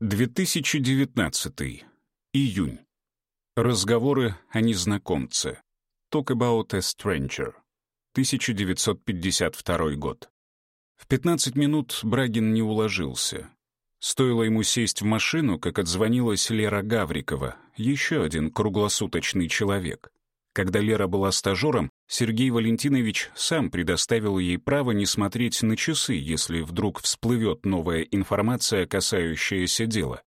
2019. Июнь. Разговоры о незнакомце. Talk about a stranger. 1952 год. В 15 минут Брагин не уложился. Стоило ему сесть в машину, как отзвонилась Лера Гаврикова, еще один круглосуточный человек. Когда Лера была стажером, Сергей Валентинович сам предоставил ей право не смотреть на часы, если вдруг всплывет новая информация, касающаяся дела.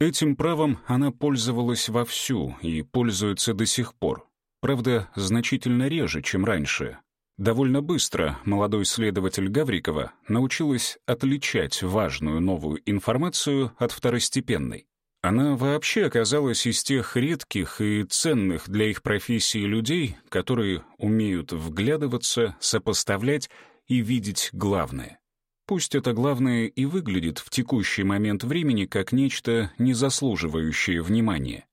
Этим правом она пользовалась вовсю и пользуется до сих пор. Правда, значительно реже, чем раньше. Довольно быстро молодой следователь Гаврикова научилась отличать важную новую информацию от второстепенной. Она вообще оказалась из тех редких и ценных для их профессии людей, которые умеют вглядываться, сопоставлять и видеть главное. Пусть это главное и выглядит в текущий момент времени как нечто, не заслуживающее внимания.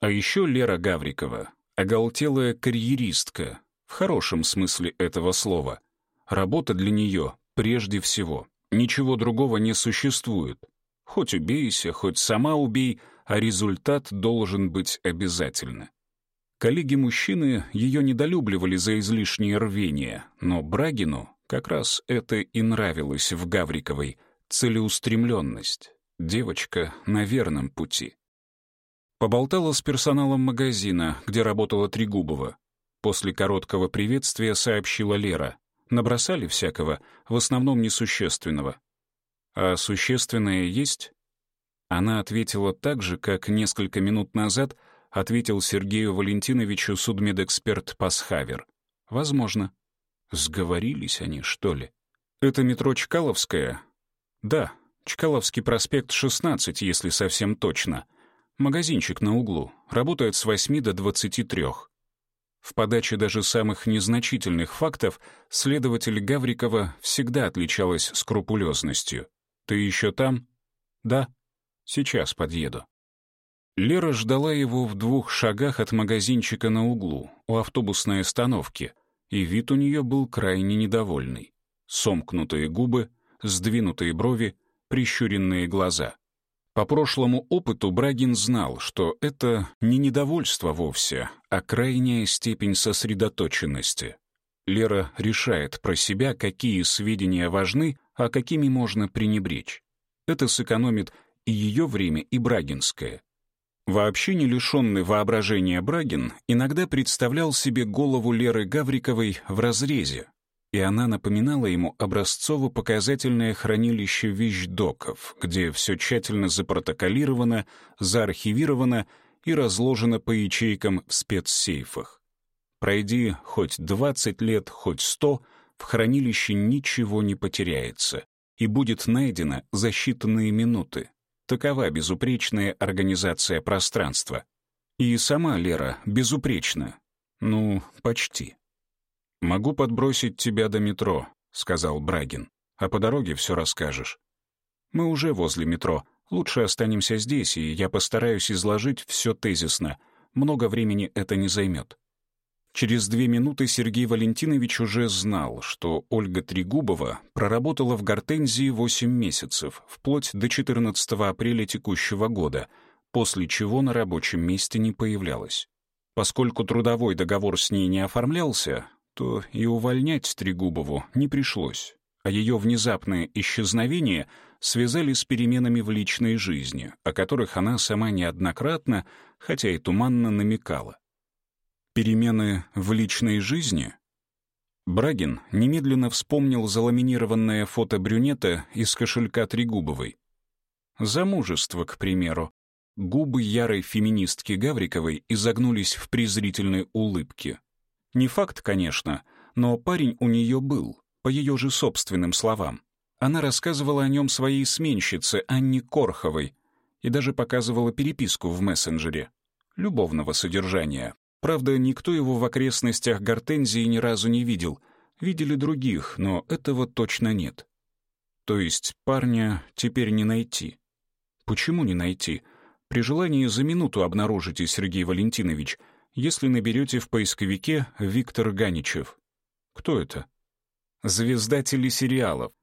А еще Лера Гаврикова — оголтелая карьеристка, в хорошем смысле этого слова. Работа для нее прежде всего. Ничего другого не существует — Хоть убейся, хоть сама убей, а результат должен быть обязательно. Коллеги-мужчины ее недолюбливали за излишнее рвение, но Брагину как раз это и нравилось в Гавриковой — целеустремленность. Девочка на верном пути. Поболтала с персоналом магазина, где работала Трегубова. После короткого приветствия сообщила Лера. Набросали всякого, в основном несущественного. «А существенное есть?» Она ответила так же, как несколько минут назад ответил Сергею Валентиновичу судмедэксперт Пасхавер. «Возможно». Сговорились они, что ли? «Это метро Чкаловская?» «Да, Чкаловский проспект, 16, если совсем точно. Магазинчик на углу. Работает с 8 до 23. В подаче даже самых незначительных фактов следователь Гаврикова всегда отличалась скрупулезностью. «Ты еще там?» «Да. Сейчас подъеду». Лера ждала его в двух шагах от магазинчика на углу, у автобусной остановки, и вид у нее был крайне недовольный. Сомкнутые губы, сдвинутые брови, прищуренные глаза. По прошлому опыту Брагин знал, что это не недовольство вовсе, а крайняя степень сосредоточенности. Лера решает про себя, какие сведения важны, а какими можно пренебречь. Это сэкономит и ее время, и Брагинское. Вообще не лишенный воображения Брагин иногда представлял себе голову Леры Гавриковой в разрезе, и она напоминала ему образцово-показательное хранилище вещдоков, где все тщательно запротоколировано, заархивировано и разложено по ячейкам в спецсейфах. Пройди хоть 20 лет, хоть 100, в хранилище ничего не потеряется и будет найдено за считанные минуты. Такова безупречная организация пространства. И сама Лера безупречна. Ну, почти. «Могу подбросить тебя до метро», — сказал Брагин. «А по дороге все расскажешь». «Мы уже возле метро. Лучше останемся здесь, и я постараюсь изложить все тезисно. Много времени это не займет». Через две минуты Сергей Валентинович уже знал, что Ольга Трегубова проработала в «Гортензии» 8 месяцев, вплоть до 14 апреля текущего года, после чего на рабочем месте не появлялась. Поскольку трудовой договор с ней не оформлялся, то и увольнять Трегубову не пришлось, а ее внезапное исчезновение связали с переменами в личной жизни, о которых она сама неоднократно, хотя и туманно намекала. Перемены в личной жизни? Брагин немедленно вспомнил заламинированное фото брюнета из кошелька Трегубовой. Замужество, к примеру. Губы ярой феминистки Гавриковой изогнулись в презрительной улыбке. Не факт, конечно, но парень у нее был, по ее же собственным словам. Она рассказывала о нем своей сменщице Анне Корховой и даже показывала переписку в мессенджере. Любовного содержания, Правда, никто его в окрестностях Гортензии ни разу не видел. Видели других, но этого точно нет. То есть парня теперь не найти. Почему не найти? При желании за минуту обнаружите, Сергей Валентинович, если наберете в поисковике Виктор Ганичев. Кто это? Звезда телесериалов.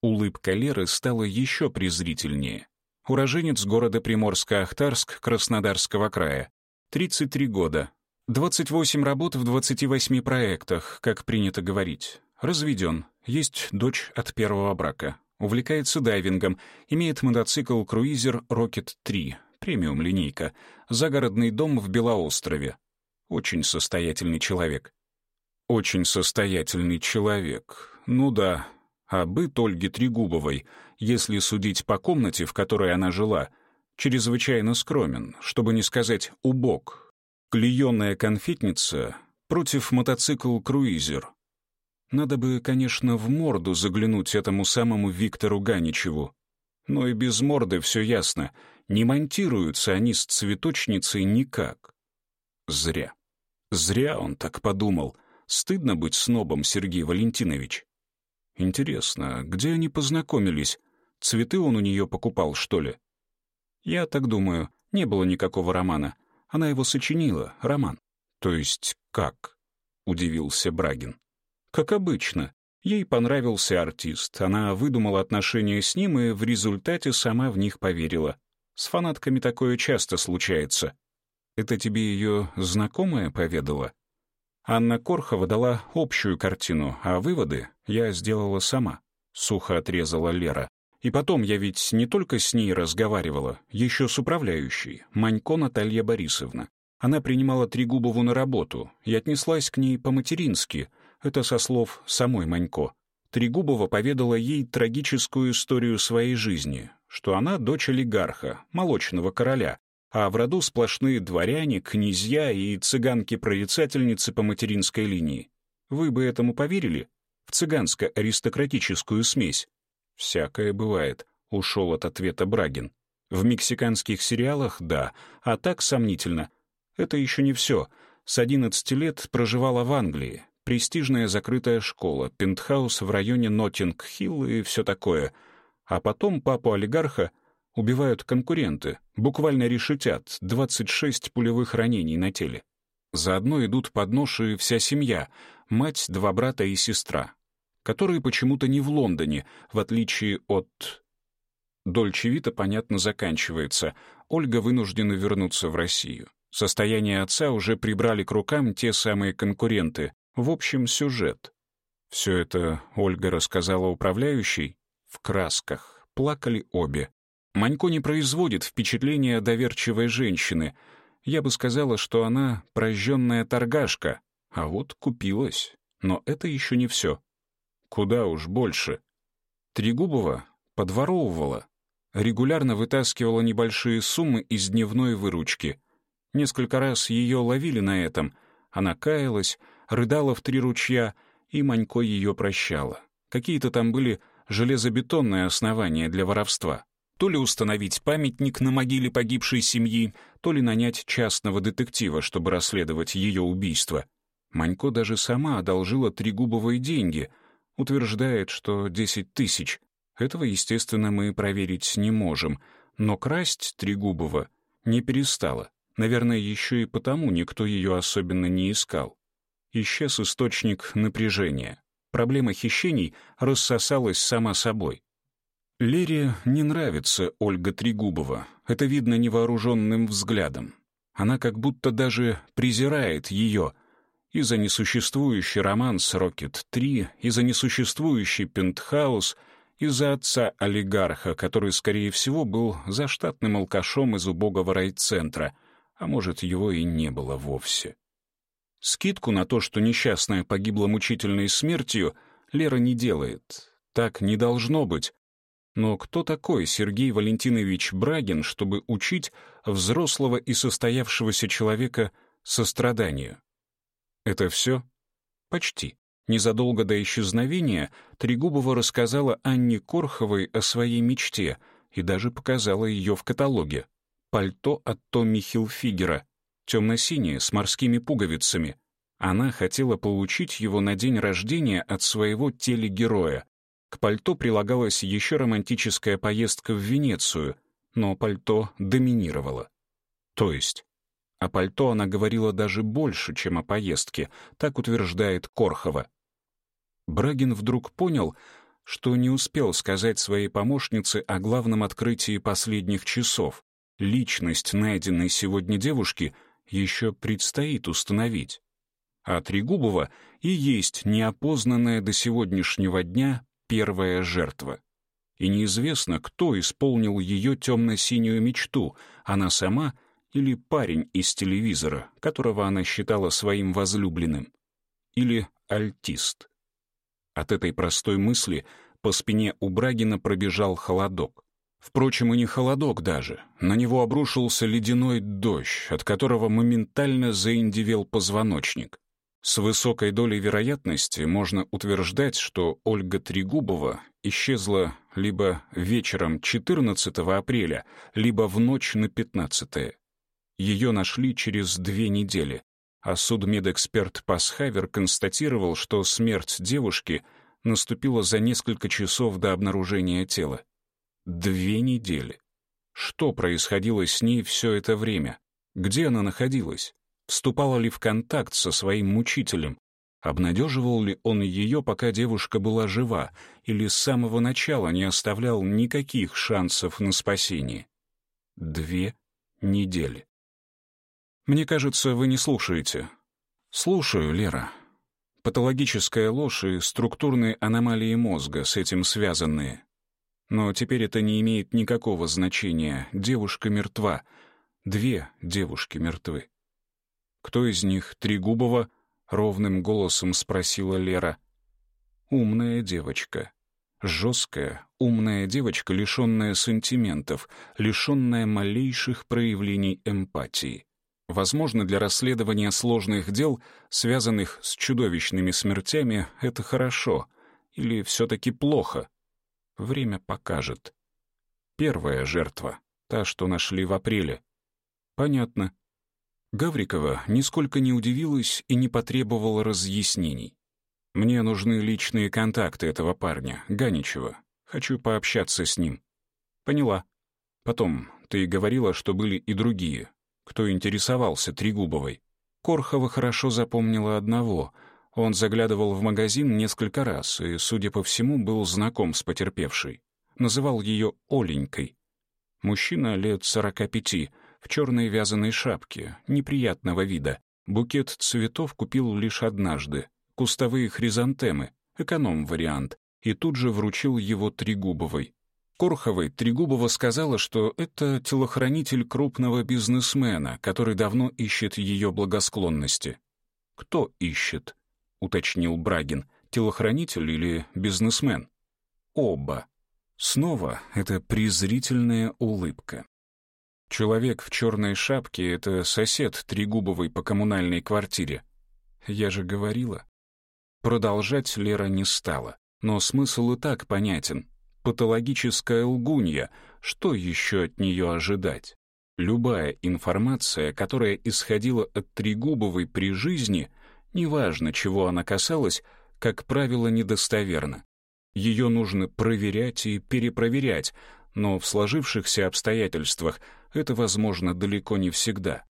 Улыбка Леры стала еще презрительнее. уроженец города Приморско-Ахтарск Краснодарского края. 33 года. 28 работ в 28 проектах, как принято говорить. Разведен. Есть дочь от первого брака. Увлекается дайвингом. Имеет мотоцикл-круизер Rocket 3, премиум-линейка. Загородный дом в Белоострове. Очень состоятельный человек. Очень состоятельный человек. Ну да. А быт Ольги Трегубовой, если судить по комнате, в которой она жила, чрезвычайно скромен, чтобы не сказать убог. Клеенная конфетница против мотоцикл-круизер. Надо бы, конечно, в морду заглянуть этому самому Виктору Ганичеву. Но и без морды все ясно. Не монтируются они с цветочницей никак. Зря. Зря он так подумал. Стыдно быть снобом, Сергей Валентинович. Интересно, где они познакомились? Цветы он у нее покупал, что ли? Я так думаю, не было никакого романа. Она его сочинила, роман. То есть как? Удивился Брагин. Как обычно. Ей понравился артист, она выдумала отношения с ним и в результате сама в них поверила. С фанатками такое часто случается. Это тебе ее знакомая поведала? Анна Корхова дала общую картину, а выводы я сделала сама. Сухо отрезала Лера. И потом я ведь не только с ней разговаривала, еще с управляющей, Манько Наталья Борисовна. Она принимала Трегубову на работу и отнеслась к ней по-матерински. Это со слов самой Манько. Трегубова поведала ей трагическую историю своей жизни, что она дочь олигарха, молочного короля, а в роду сплошные дворяне, князья и цыганки-прорицательницы по материнской линии. Вы бы этому поверили? В цыганско-аристократическую смесь? Всякое бывает, ушел от ответа Брагин. В мексиканских сериалах — да, а так сомнительно. Это еще не все. С 11 лет проживала в Англии. Престижная закрытая школа, пентхаус в районе Ноттинг-Хилл и все такое. А потом папу олигарха убивают конкуренты, буквально решетят, 26 пулевых ранений на теле. Заодно идут под нож и вся семья, мать, два брата и сестра, которые почему-то не в Лондоне, в отличие от... Дольче Вита, понятно, заканчивается. Ольга вынуждена вернуться в Россию. Состояние отца уже прибрали к рукам те самые конкуренты. В общем, сюжет. Все это Ольга рассказала управляющей в красках. Плакали обе. Манько не производит впечатления доверчивой женщины. Я бы сказала, что она прожженная торгашка, а вот купилась. Но это еще не все. Куда уж больше. Трегубова подворовывала, регулярно вытаскивала небольшие суммы из дневной выручки. Несколько раз ее ловили на этом. Она каялась, рыдала в три ручья, и Манько ее прощала. Какие-то там были железобетонные основания для воровства то ли установить памятник на могиле погибшей семьи, то ли нанять частного детектива, чтобы расследовать ее убийство. Манько даже сама одолжила Трегубовой деньги, утверждает, что 10 тысяч. Этого, естественно, мы проверить не можем, но красть Трегубова не перестала. Наверное, еще и потому никто ее особенно не искал. Исчез источник напряжения. Проблема хищений рассосалась сама собой. Лере не нравится Ольга Трегубова. Это видно невооруженным взглядом. Она как будто даже презирает ее и за несуществующий роман с «Рокет-3», и за несуществующий «Пентхаус», и за отца-олигарха, который, скорее всего, был заштатным алкашом из убогого райцентра, а может, его и не было вовсе. Скидку на то, что несчастная погибла мучительной смертью, Лера не делает. Так не должно быть. Но кто такой Сергей Валентинович Брагин, чтобы учить взрослого и состоявшегося человека состраданию? Это все? Почти. Незадолго до исчезновения Трегубова рассказала Анне Корховой о своей мечте и даже показала ее в каталоге. Пальто от Томми Хилфигера, темно-синее, с морскими пуговицами. Она хотела получить его на день рождения от своего телегероя, к пальто прилагалась еще романтическая поездка в Венецию, но пальто доминировало. То есть, о пальто она говорила даже больше, чем о поездке, так утверждает Корхова. Брагин вдруг понял, что не успел сказать своей помощнице о главном открытии последних часов. Личность найденной сегодня девушки еще предстоит установить. А Трегубова и есть неопознанная до сегодняшнего дня первая жертва. И неизвестно, кто исполнил ее темно-синюю мечту, она сама или парень из телевизора, которого она считала своим возлюбленным, или альтист. От этой простой мысли по спине у Брагина пробежал холодок. Впрочем, и не холодок даже. На него обрушился ледяной дождь, от которого моментально заиндивел позвоночник. С высокой долей вероятности можно утверждать, что Ольга Трегубова исчезла либо вечером 14 апреля, либо в ночь на 15. Ее нашли через две недели, а судмедэксперт Пасхавер констатировал, что смерть девушки наступила за несколько часов до обнаружения тела. Две недели. Что происходило с ней все это время? Где она находилась? Вступала ли в контакт со своим мучителем? Обнадеживал ли он ее, пока девушка была жива, или с самого начала не оставлял никаких шансов на спасение? Две недели. «Мне кажется, вы не слушаете». «Слушаю, Лера. Патологическая ложь и структурные аномалии мозга с этим связанные. Но теперь это не имеет никакого значения. Девушка мертва. Две девушки мертвы». «Кто из них? Трегубова?» — ровным голосом спросила Лера. «Умная девочка. Жесткая, умная девочка, лишенная сантиментов, лишенная малейших проявлений эмпатии. Возможно, для расследования сложных дел, связанных с чудовищными смертями, это хорошо. Или все-таки плохо? Время покажет. Первая жертва, та, что нашли в апреле. Понятно. Гаврикова нисколько не удивилась и не потребовала разъяснений. «Мне нужны личные контакты этого парня, Ганичева. Хочу пообщаться с ним». «Поняла. Потом, ты говорила, что были и другие кто интересовался Трегубовой. Корхова хорошо запомнила одного. Он заглядывал в магазин несколько раз и, судя по всему, был знаком с потерпевшей. Называл ее Оленькой. Мужчина лет сорока пяти, в черной вязаной шапке, неприятного вида. Букет цветов купил лишь однажды. Кустовые хризантемы, эконом-вариант, и тут же вручил его Трегубовой. Корховой Трегубова сказала, что это телохранитель крупного бизнесмена, который давно ищет ее благосклонности. «Кто ищет?» — уточнил Брагин. «Телохранитель или бизнесмен?» «Оба». Снова эта презрительная улыбка. Человек в черной шапке — это сосед Трегубовой по коммунальной квартире. Я же говорила. Продолжать Лера не стала, но смысл и так понятен патологическая лгунья, что еще от нее ожидать? Любая информация, которая исходила от Трегубовой при жизни, неважно, чего она касалась, как правило, недостоверна. Ее нужно проверять и перепроверять, но в сложившихся обстоятельствах это возможно далеко не всегда.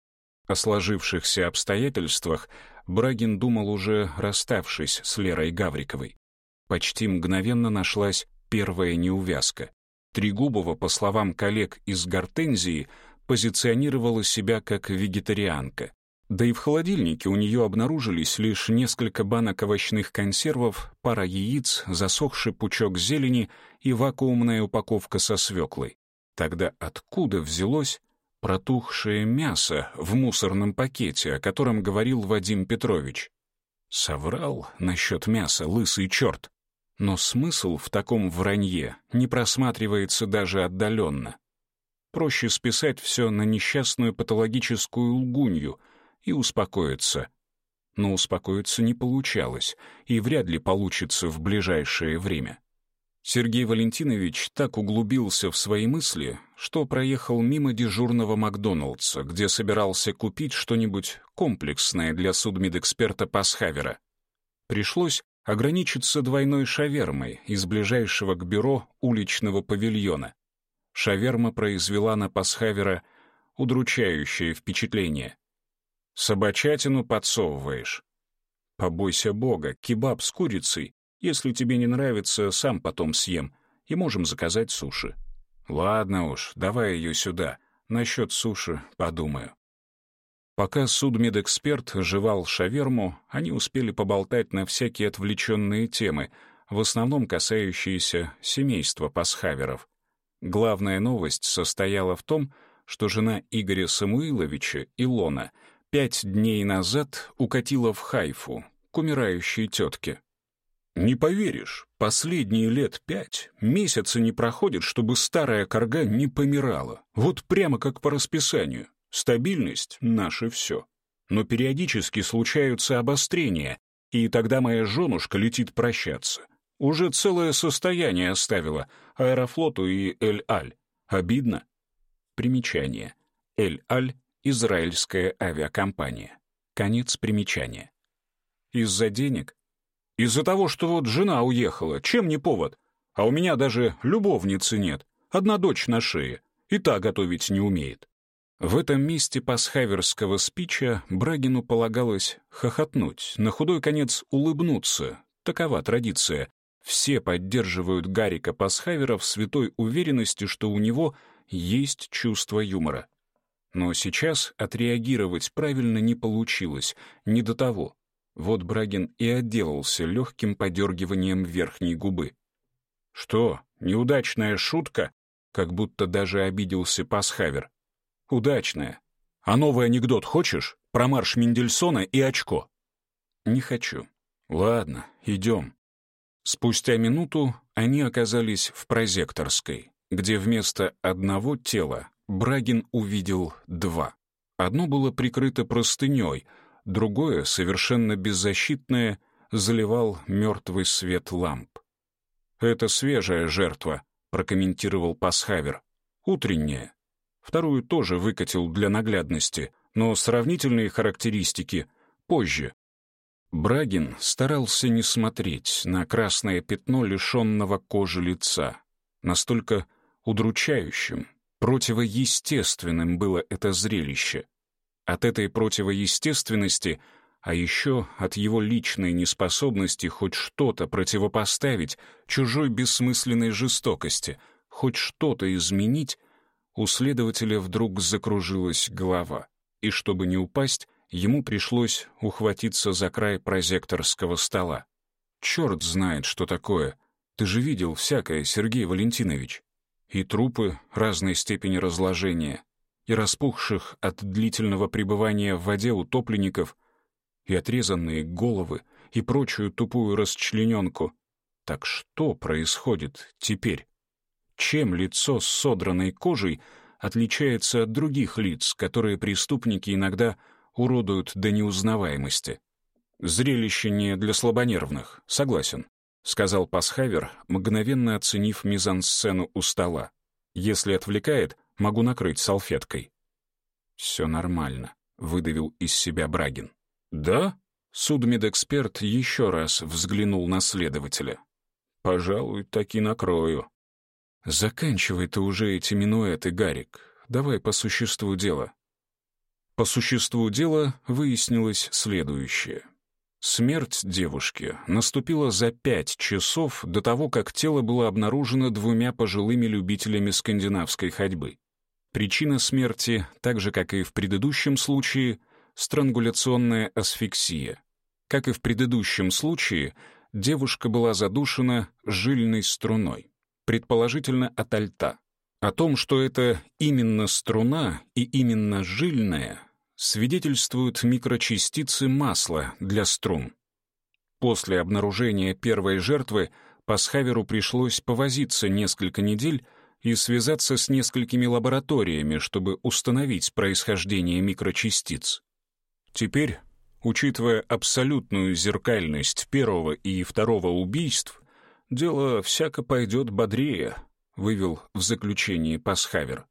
О сложившихся обстоятельствах Брагин думал уже расставшись с Лерой Гавриковой. Почти мгновенно нашлась первая неувязка. Трегубова, по словам коллег из Гортензии, позиционировала себя как вегетарианка. Да и в холодильнике у нее обнаружились лишь несколько банок овощных консервов, пара яиц, засохший пучок зелени и вакуумная упаковка со свеклой. Тогда откуда взялось протухшее мясо в мусорном пакете, о котором говорил Вадим Петрович? Соврал насчет мяса лысый черт. Но смысл в таком вранье не просматривается даже отдаленно. Проще списать все на несчастную патологическую лгунью и успокоиться. Но успокоиться не получалось, и вряд ли получится в ближайшее время. Сергей Валентинович так углубился в свои мысли, что проехал мимо дежурного Макдоналдса, где собирался купить что-нибудь комплексное для судмедэксперта Пасхавера. Пришлось ограничиться двойной шавермой из ближайшего к бюро уличного павильона. Шаверма произвела на Пасхавера удручающее впечатление. «Собачатину подсовываешь». «Побойся бога, кебаб с курицей, Если тебе не нравится, сам потом съем, и можем заказать суши». «Ладно уж, давай ее сюда. Насчет суши подумаю». Пока судмедэксперт жевал шаверму, они успели поболтать на всякие отвлеченные темы, в основном касающиеся семейства пасхаверов. Главная новость состояла в том, что жена Игоря Самуиловича, Илона, пять дней назад укатила в Хайфу к умирающей тетке. Не поверишь, последние лет пять месяца не проходит, чтобы старая корга не помирала. Вот прямо как по расписанию. Стабильность — наше все. Но периодически случаются обострения, и тогда моя женушка летит прощаться. Уже целое состояние оставила Аэрофлоту и Эль-Аль. Обидно? Примечание. Эль-Аль — израильская авиакомпания. Конец примечания. Из-за денег? Из-за того, что вот жена уехала, чем не повод? А у меня даже любовницы нет, одна дочь на шее, и та готовить не умеет. В этом месте пасхаверского спича Брагину полагалось хохотнуть, на худой конец улыбнуться. Такова традиция. Все поддерживают Гарика Пасхавера в святой уверенности, что у него есть чувство юмора. Но сейчас отреагировать правильно не получилось, не до того. Вот Брагин и отделался легким подергиванием верхней губы. «Что, неудачная шутка?» Как будто даже обиделся Пасхавер. «Удачная. А новый анекдот хочешь? Про марш Мендельсона и очко?» «Не хочу. Ладно, идем». Спустя минуту они оказались в прозекторской, где вместо одного тела Брагин увидел два. Одно было прикрыто простыней — другое, совершенно беззащитное, заливал мертвый свет ламп. «Это свежая жертва», — прокомментировал Пасхавер. «Утренняя. Вторую тоже выкатил для наглядности, но сравнительные характеристики позже». Брагин старался не смотреть на красное пятно лишенного кожи лица. Настолько удручающим, противоестественным было это зрелище. От этой противоестественности, а еще от его личной неспособности хоть что-то противопоставить чужой бессмысленной жестокости, хоть что-то изменить, у следователя вдруг закружилась голова. И чтобы не упасть, ему пришлось ухватиться за край прозекторского стола. «Черт знает, что такое. Ты же видел всякое, Сергей Валентинович. И трупы разной степени разложения, и распухших от длительного пребывания в воде утопленников, и отрезанные головы, и прочую тупую расчлененку. Так что происходит теперь? Чем лицо с содранной кожей отличается от других лиц, которые преступники иногда уродуют до неузнаваемости? Зрелище не для слабонервных, согласен, — сказал Пасхавер, мгновенно оценив мизансцену у стола. Если отвлекает, Могу накрыть салфеткой». «Все нормально», — выдавил из себя Брагин. «Да?» — судмедэксперт еще раз взглянул на следователя. «Пожалуй, таки накрою». «Заканчивай ты уже эти минуэты, Гарик. Давай по существу дела». По существу дела выяснилось следующее. Смерть девушки наступила за пять часов до того, как тело было обнаружено двумя пожилыми любителями скандинавской ходьбы. Причина смерти, так же как и в предыдущем случае, странгуляционная асфиксия. Как и в предыдущем случае, девушка была задушена жильной струной, предположительно от альта. О том, что это именно струна и именно жильная, свидетельствуют микрочастицы масла для струн. После обнаружения первой жертвы Пасхаверу пришлось повозиться несколько недель, и связаться с несколькими лабораториями, чтобы установить происхождение микрочастиц. Теперь, учитывая абсолютную зеркальность первого и второго убийств, дело всяко пойдет бодрее, вывел в заключение Пасхавер.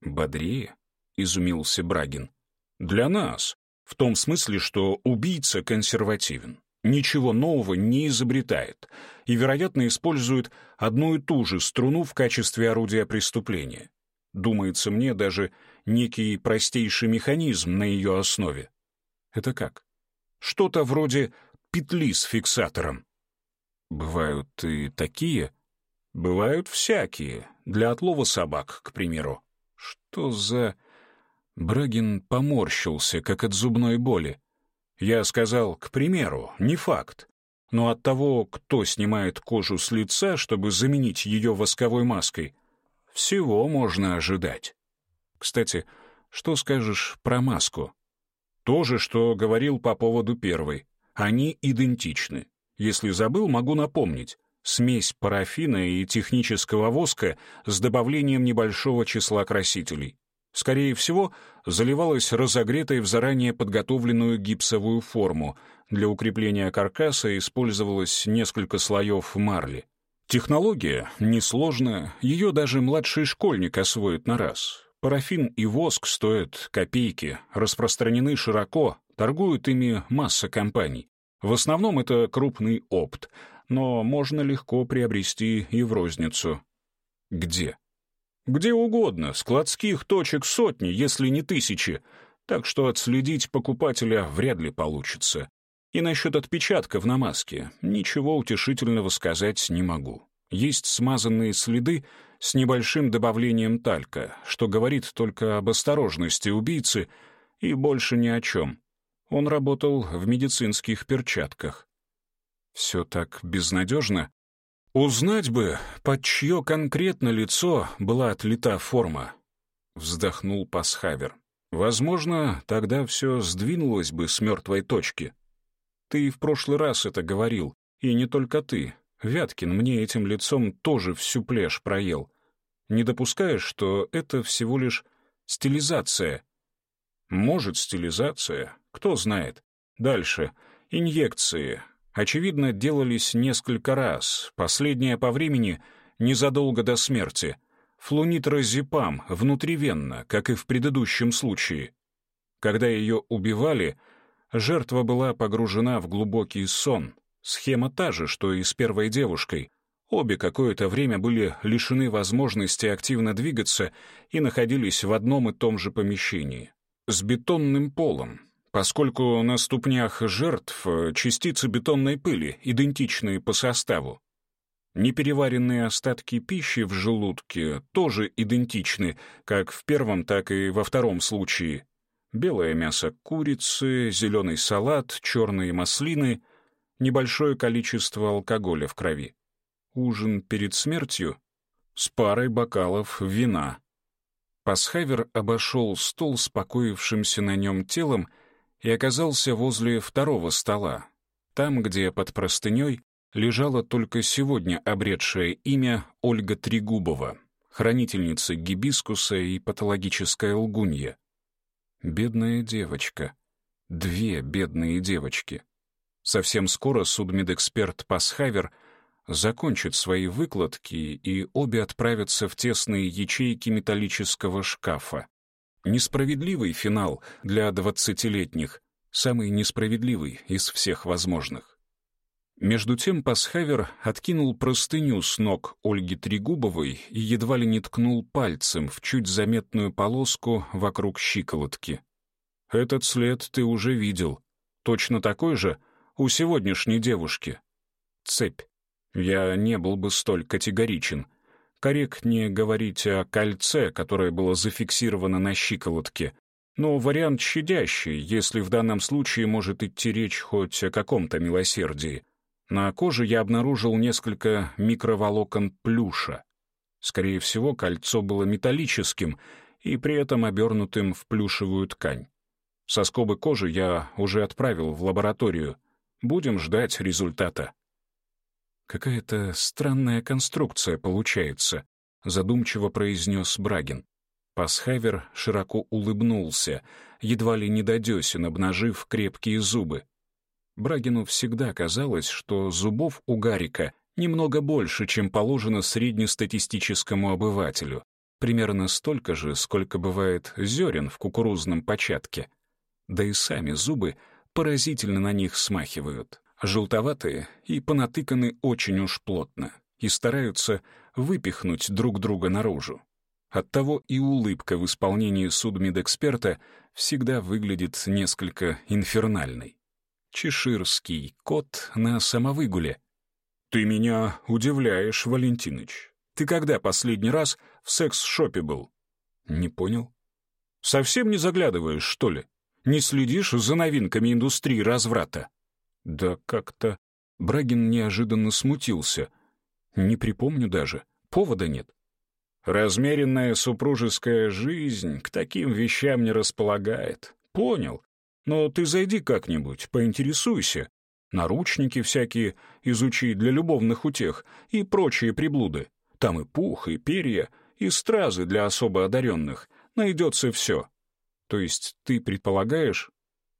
«Бодрее?» — изумился Брагин. «Для нас, в том смысле, что убийца консервативен ничего нового не изобретает и, вероятно, использует одну и ту же струну в качестве орудия преступления. Думается мне даже некий простейший механизм на ее основе. Это как? Что-то вроде петли с фиксатором. Бывают и такие. Бывают всякие. Для отлова собак, к примеру. Что за... Брагин поморщился, как от зубной боли. Я сказал, к примеру, не факт. Но от того, кто снимает кожу с лица, чтобы заменить ее восковой маской, всего можно ожидать. Кстати, что скажешь про маску? То же, что говорил по поводу первой. Они идентичны. Если забыл, могу напомнить. Смесь парафина и технического воска с добавлением небольшого числа красителей. Скорее всего, заливалась разогретой в заранее подготовленную гипсовую форму. Для укрепления каркаса использовалось несколько слоев марли. Технология несложная, ее даже младший школьник освоит на раз. Парафин и воск стоят копейки, распространены широко, торгуют ими масса компаний. В основном это крупный опт, но можно легко приобрести и в розницу. Где? Где угодно, складских точек сотни, если не тысячи, так что отследить покупателя вряд ли получится. И насчет отпечатков на маске ничего утешительного сказать не могу. Есть смазанные следы с небольшим добавлением талька, что говорит только об осторожности убийцы и больше ни о чем. Он работал в медицинских перчатках. Все так безнадежно. Узнать бы, под чье конкретно лицо была отлита форма. Вздохнул Пасхавер. Возможно, тогда все сдвинулось бы с мертвой точки. Ты в прошлый раз это говорил, и не только ты. Вяткин мне этим лицом тоже всю плешь проел. Не допускаешь, что это всего лишь стилизация? Может, стилизация, кто знает. Дальше. Инъекции. Очевидно, делались несколько раз. Последняя по времени незадолго до смерти. Флунитрозепам внутривенно, как и в предыдущем случае. Когда ее убивали, жертва была погружена в глубокий сон. Схема та же, что и с первой девушкой. Обе какое-то время были лишены возможности активно двигаться и находились в одном и том же помещении. С бетонным полом, поскольку на ступнях жертв частицы бетонной пыли, идентичные по составу. Непереваренные остатки пищи в желудке тоже идентичны, как в первом, так и во втором случае. Белое мясо курицы, зеленый салат, черные маслины, небольшое количество алкоголя в крови. Ужин перед смертью с парой бокалов вина. Пасхавер обошел стол с покоившимся на нем телом и оказался возле второго стола, там, где под простыней лежало только сегодня обретшее имя Ольга Трегубова, хранительница гибискуса и патологическая лгунья. Бедная девочка. Две бедные девочки. Совсем скоро судмедэксперт Пасхавер закончит свои выкладки, и обе отправятся в тесные ячейки металлического шкафа. Несправедливый финал для двадцатилетних, самый несправедливый из всех возможных. Между тем Пасхавер откинул простыню с ног Ольги Трегубовой и едва ли не ткнул пальцем в чуть заметную полоску вокруг щиколотки. «Этот след ты уже видел. Точно такой же у сегодняшней девушки. Цепь. Я не был бы столь категоричен корректнее говорить о кольце, которое было зафиксировано на щиколотке, но вариант щадящий, если в данном случае может идти речь хоть о каком-то милосердии. На коже я обнаружил несколько микроволокон плюша. Скорее всего, кольцо было металлическим и при этом обернутым в плюшевую ткань. Соскобы кожи я уже отправил в лабораторию. Будем ждать результата. «Какая-то странная конструкция получается», — задумчиво произнес Брагин. Пасхавер широко улыбнулся, едва ли не до обнажив крепкие зубы. Брагину всегда казалось, что зубов у Гарика немного больше, чем положено среднестатистическому обывателю, примерно столько же, сколько бывает зерен в кукурузном початке. Да и сами зубы поразительно на них смахивают желтоватые и понатыканы очень уж плотно и стараются выпихнуть друг друга наружу. Оттого и улыбка в исполнении судмедэксперта всегда выглядит несколько инфернальной. Чеширский кот на самовыгуле. «Ты меня удивляешь, Валентиныч. Ты когда последний раз в секс-шопе был?» «Не понял». «Совсем не заглядываешь, что ли? Не следишь за новинками индустрии разврата?» «Да как-то...» Брагин неожиданно смутился. «Не припомню даже. Повода нет». «Размеренная супружеская жизнь к таким вещам не располагает. Понял. Но ты зайди как-нибудь, поинтересуйся. Наручники всякие изучи для любовных утех и прочие приблуды. Там и пух, и перья, и стразы для особо одаренных. Найдется все. То есть ты предполагаешь?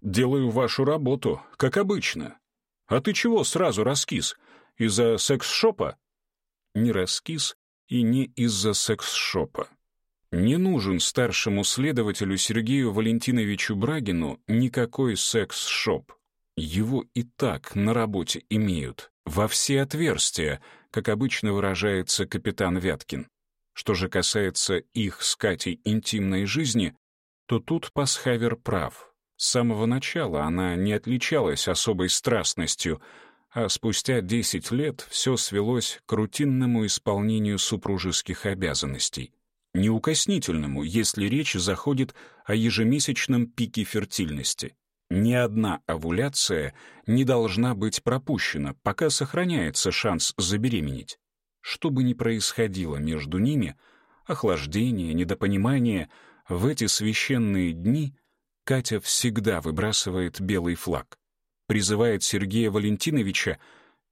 Делаю вашу работу, как обычно. А ты чего сразу раскис? Из-за секс-шопа? Не раскис и не из-за секс-шопа. Не нужен старшему следователю Сергею Валентиновичу Брагину никакой секс-шоп. Его и так на работе имеют, во все отверстия, как обычно выражается капитан Вяткин. Что же касается их с Катей интимной жизни, то тут Пасхавер прав. С самого начала она не отличалась особой страстностью, а спустя 10 лет все свелось к рутинному исполнению супружеских обязанностей. Неукоснительному, если речь заходит о ежемесячном пике фертильности. Ни одна овуляция не должна быть пропущена, пока сохраняется шанс забеременеть. Что бы ни происходило между ними, охлаждение, недопонимание, в эти священные дни Катя всегда выбрасывает белый флаг, призывает Сергея Валентиновича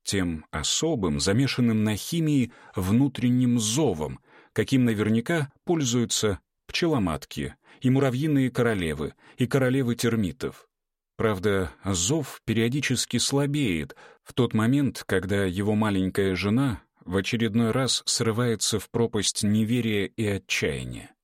тем особым, замешанным на химии внутренним зовом, каким наверняка пользуются пчеломатки и муравьиные королевы, и королевы термитов. Правда, зов периодически слабеет в тот момент, когда его маленькая жена в очередной раз срывается в пропасть неверия и отчаяния.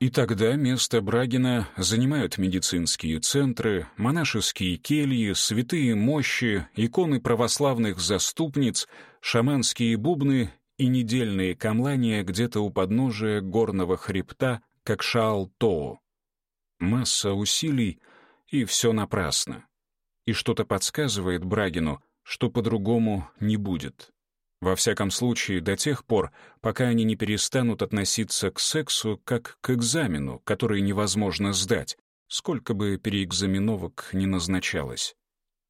И тогда место Брагина занимают медицинские центры, монашеские кельи, святые мощи, иконы православных заступниц, шаманские бубны и недельные камлания где-то у подножия горного хребта, как Шаал-Тоу. Масса усилий — и все напрасно. И что-то подсказывает Брагину, что по-другому не будет. Во всяком случае, до тех пор, пока они не перестанут относиться к сексу как к экзамену, который невозможно сдать, сколько бы переэкзаменовок ни назначалось.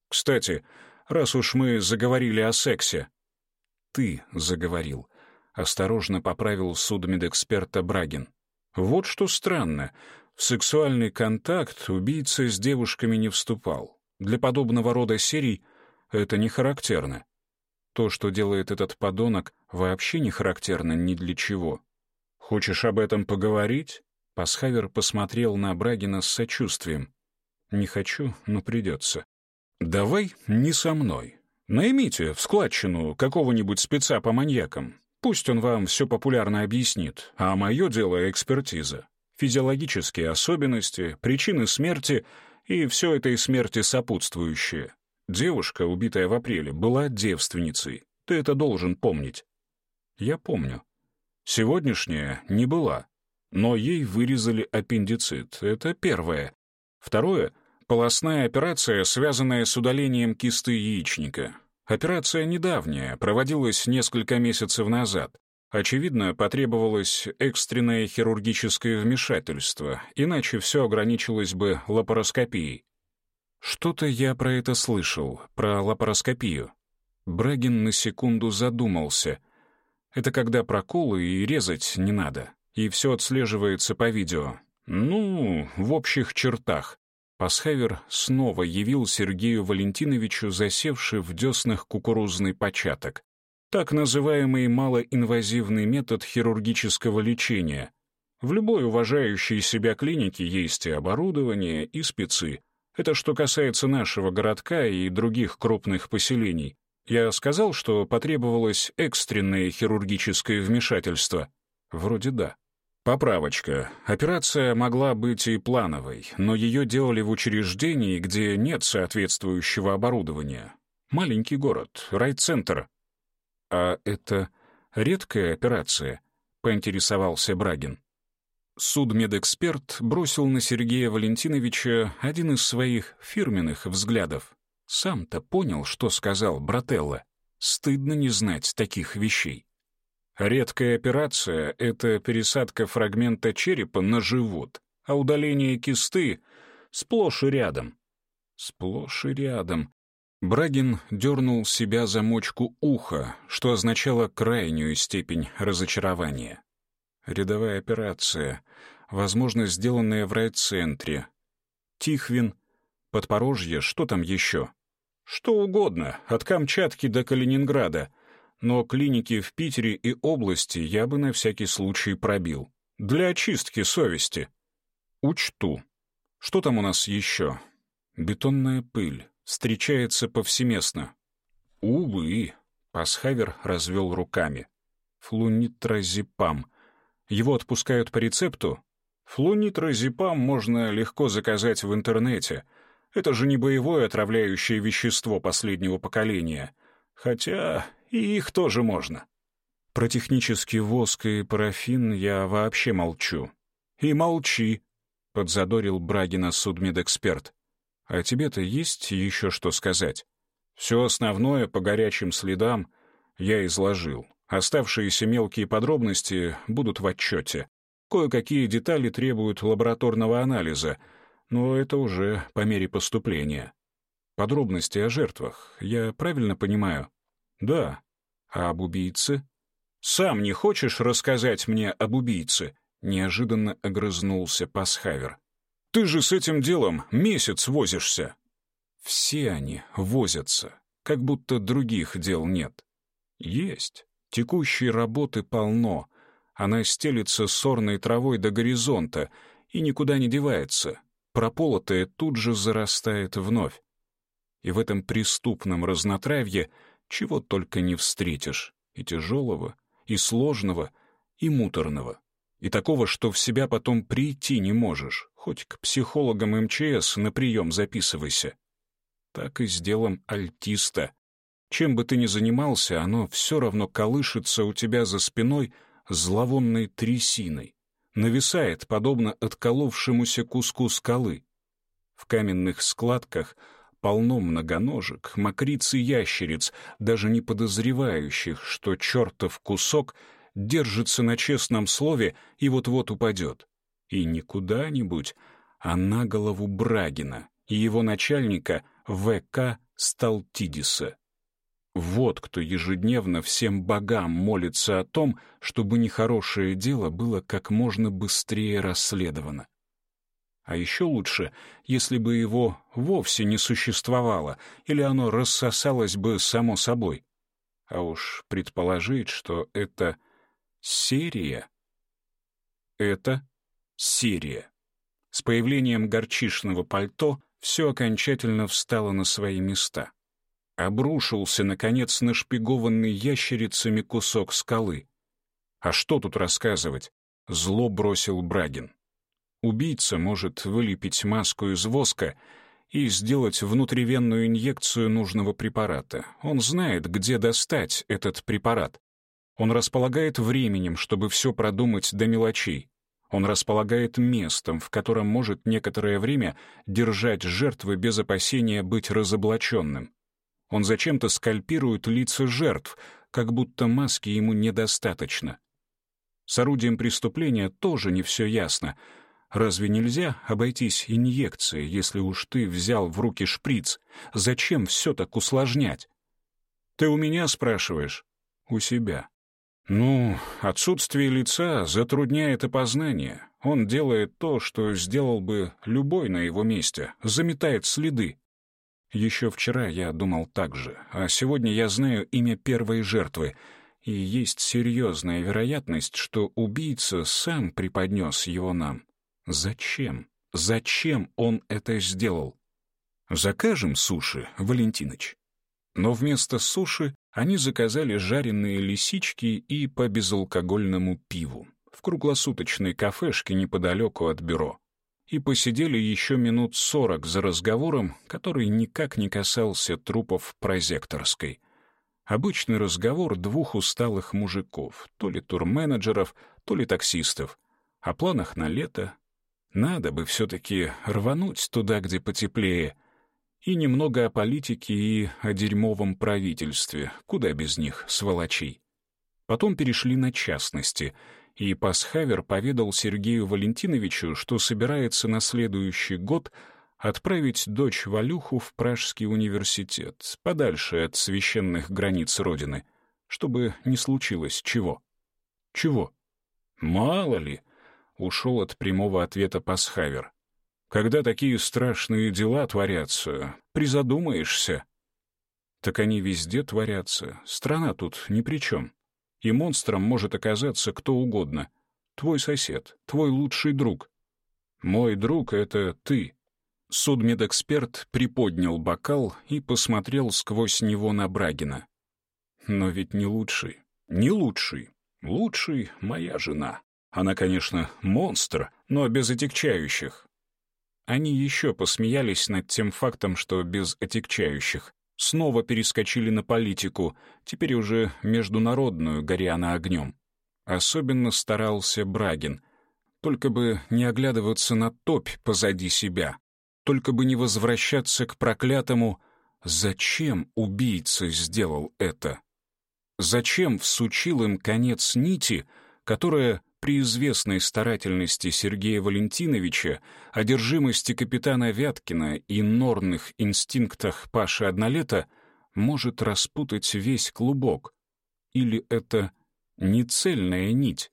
«Кстати, раз уж мы заговорили о сексе...» «Ты заговорил», — осторожно поправил судмедэксперта Брагин. «Вот что странно. В сексуальный контакт убийца с девушками не вступал. Для подобного рода серий это не характерно. То, что делает этот подонок, вообще не характерно ни для чего. «Хочешь об этом поговорить?» Пасхавер посмотрел на Брагина с сочувствием. «Не хочу, но придется». «Давай не со мной. Наймите в складчину какого-нибудь спеца по маньякам. Пусть он вам все популярно объяснит, а мое дело — экспертиза физиологические особенности, причины смерти и все этой смерти сопутствующее. Девушка, убитая в апреле, была девственницей. Ты это должен помнить. Я помню. Сегодняшняя не была, но ей вырезали аппендицит. Это первое. Второе — полостная операция, связанная с удалением кисты яичника. Операция недавняя, проводилась несколько месяцев назад. Очевидно, потребовалось экстренное хирургическое вмешательство, иначе все ограничилось бы лапароскопией. Что-то я про это слышал, про лапароскопию. Брагин на секунду задумался. Это когда проколы и резать не надо, и все отслеживается по видео. Ну, в общих чертах. Пасхавер снова явил Сергею Валентиновичу засевший в деснах кукурузный початок так называемый малоинвазивный метод хирургического лечения. В любой уважающей себя клинике есть и оборудование, и спецы. Это что касается нашего городка и других крупных поселений. Я сказал, что потребовалось экстренное хирургическое вмешательство? Вроде да. Поправочка. Операция могла быть и плановой, но ее делали в учреждении, где нет соответствующего оборудования. Маленький город, райцентр, «А это редкая операция?» — поинтересовался Брагин. Судмедэксперт бросил на Сергея Валентиновича один из своих фирменных взглядов. Сам-то понял, что сказал Брателло. Стыдно не знать таких вещей. Редкая операция — это пересадка фрагмента черепа на живот, а удаление кисты — сплошь и рядом. Сплошь и рядом. Брагин дернул себя за мочку уха, что означало крайнюю степень разочарования. Рядовая операция, возможно, сделанная в райцентре. Тихвин, Подпорожье, что там еще? Что угодно, от Камчатки до Калининграда. Но клиники в Питере и области я бы на всякий случай пробил. Для очистки совести. Учту. Что там у нас еще? Бетонная пыль встречается повсеместно. Увы, Пасхавер развел руками. Флунитрозепам. Его отпускают по рецепту? Флунитрозепам можно легко заказать в интернете. Это же не боевое отравляющее вещество последнего поколения. Хотя и их тоже можно. Про технический воск и парафин я вообще молчу. И молчи, — подзадорил Брагина судмедэксперт. А тебе-то есть еще что сказать? Все основное по горячим следам я изложил. Оставшиеся мелкие подробности будут в отчете. Кое-какие детали требуют лабораторного анализа, но это уже по мере поступления. Подробности о жертвах, я правильно понимаю? Да. А об убийце? Сам не хочешь рассказать мне об убийце? Неожиданно огрызнулся Пасхавер. Ты же с этим делом месяц возишься. Все они возятся, как будто других дел нет. Есть. Текущей работы полно. Она стелится сорной травой до горизонта и никуда не девается. Прополотая тут же зарастает вновь. И в этом преступном разнотравье чего только не встретишь. И тяжелого, и сложного, и муторного. И такого, что в себя потом прийти не можешь. Хоть к психологам МЧС на прием записывайся. Так и с делом альтиста. Чем бы ты ни занимался, оно все равно колышется у тебя за спиной зловонной трясиной. Нависает, подобно отколовшемуся куску скалы. В каменных складках полно многоножек, мокриц и ящериц, даже не подозревающих, что чертов кусок держится на честном слове и вот-вот упадет. И не куда-нибудь, а на голову Брагина и его начальника В.К. Сталтидиса. Вот кто ежедневно всем богам молится о том, чтобы нехорошее дело было как можно быстрее расследовано. А еще лучше, если бы его вовсе не существовало, или оно рассосалось бы само собой. А уж предположить, что это серия... Это Сирия. С появлением горчишного пальто все окончательно встало на свои места. Обрушился, наконец, нашпигованный ящерицами кусок скалы. А что тут рассказывать? Зло бросил Брагин. Убийца может вылепить маску из воска и сделать внутривенную инъекцию нужного препарата. Он знает, где достать этот препарат. Он располагает временем, чтобы все продумать до мелочей. Он располагает местом, в котором может некоторое время держать жертвы без опасения быть разоблаченным. Он зачем-то скальпирует лица жертв, как будто маски ему недостаточно. С орудием преступления тоже не все ясно. Разве нельзя обойтись инъекцией, если уж ты взял в руки шприц? Зачем все так усложнять? Ты у меня спрашиваешь? У себя. Ну, отсутствие лица затрудняет опознание. Он делает то, что сделал бы любой на его месте, заметает следы. Еще вчера я думал так же, а сегодня я знаю имя первой жертвы, и есть серьезная вероятность, что убийца сам преподнес его нам. Зачем? Зачем он это сделал? Закажем суши, Валентиныч. Но вместо суши они заказали жареные лисички и по безалкогольному пиву в круглосуточной кафешке неподалеку от бюро. И посидели еще минут сорок за разговором, который никак не касался трупов прозекторской. Обычный разговор двух усталых мужиков, то ли турменеджеров, то ли таксистов, о планах на лето. Надо бы все-таки рвануть туда, где потеплее. И немного о политике и о дерьмовом правительстве, куда без них, сволочей. Потом перешли на частности, и Пасхавер поведал Сергею Валентиновичу, что собирается на следующий год отправить дочь Валюху в Пражский университет, подальше от священных границ Родины, чтобы не случилось чего. Чего? Мало ли, ушел от прямого ответа Пасхавер. Когда такие страшные дела творятся, призадумаешься. Так они везде творятся, страна тут ни при чем. И монстром может оказаться кто угодно. Твой сосед, твой лучший друг. Мой друг — это ты. Судмедэксперт приподнял бокал и посмотрел сквозь него на Брагина. Но ведь не лучший. Не лучший. Лучший — моя жена. Она, конечно, монстр, но без отягчающих. Они еще посмеялись над тем фактом, что без отягчающих. Снова перескочили на политику, теперь уже международную, горя на огнем. Особенно старался Брагин. Только бы не оглядываться на топь позади себя. Только бы не возвращаться к проклятому «Зачем убийца сделал это?» Зачем всучил им конец нити, которая при известной старательности Сергея Валентиновича, одержимости капитана Вяткина и норных инстинктах Паши Однолета может распутать весь клубок. Или это не цельная нить?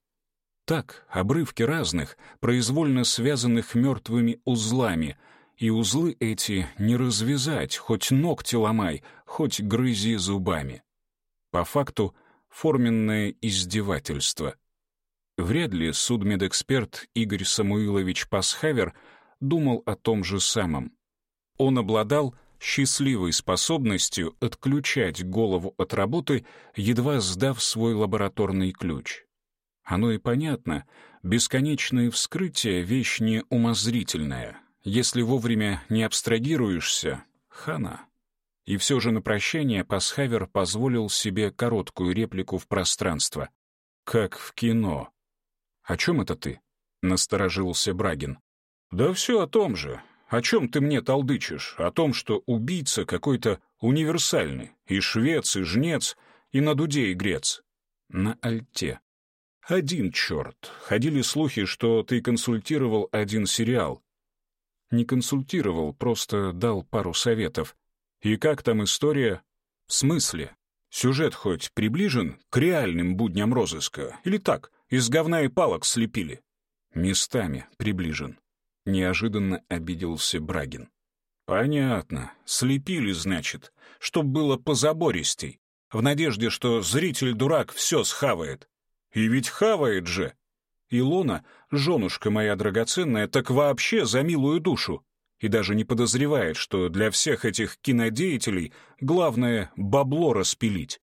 Так, обрывки разных, произвольно связанных мертвыми узлами, и узлы эти не развязать, хоть ногти ломай, хоть грызи зубами. По факту, форменное издевательство — Вряд ли судмедэксперт Игорь Самуилович Пасхавер думал о том же самом. Он обладал счастливой способностью отключать голову от работы, едва сдав свой лабораторный ключ. Оно и понятно, бесконечные вскрытия — вещь не умозрительная. Если вовремя не абстрагируешься — хана. И все же на прощание Пасхавер позволил себе короткую реплику в пространство. Как в кино. «О чем это ты?» — насторожился Брагин. «Да все о том же. О чем ты мне толдычишь? О том, что убийца какой-то универсальный. И швец, и жнец, и на дуде и грец. На альте. Один черт. Ходили слухи, что ты консультировал один сериал. Не консультировал, просто дал пару советов. И как там история? В смысле? Сюжет хоть приближен к реальным будням розыска? Или так, из говна и палок слепили. Местами приближен. Неожиданно обиделся Брагин. Понятно. Слепили, значит, чтоб было позабористей. В надежде, что зритель-дурак все схавает. И ведь хавает же. Илона, женушка моя драгоценная, так вообще за милую душу. И даже не подозревает, что для всех этих кинодеятелей главное — бабло распилить.